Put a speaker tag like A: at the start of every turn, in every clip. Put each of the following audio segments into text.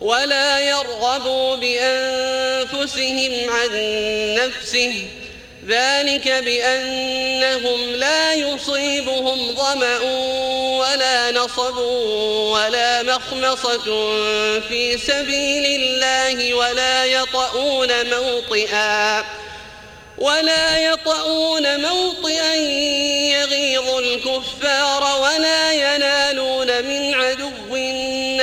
A: ولا يرغبوا بأنفسهم عن نفسه. ذلك بأنهم لا يصيبهم ظمأ ولا نصب ولا مخمصة في سبيل الله ولا يطؤون موطئا ولا يطؤون موطئا يغيظ الكفار ولا ينالون من عدو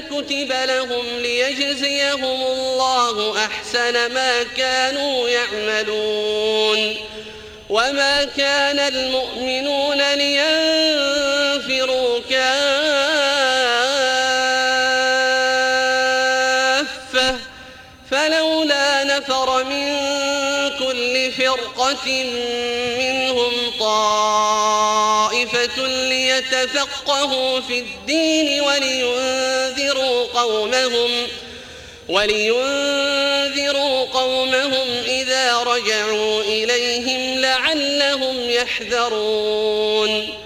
A: كتب لهم ليجزيهم الله أحسن ما كانوا يعملون وما كان المؤمنون لينفروا كافة فلولا نفر من كل فرقة منهم طائفة ليتفقهوا في الدين ولينذروا قومهم ولينذروا قومهم إذا رجعوا إليهم لعلهم يحذرون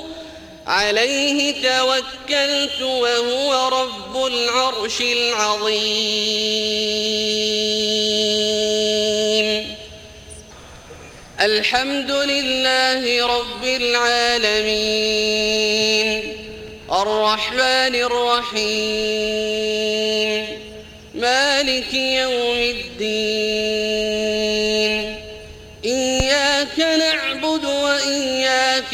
A: عليه توكلت وهو رب العرش العظيم. الحمد لله رب العالمين. الرحمن الرحيم. مالك يوم الدين. إياك نعبد وإياك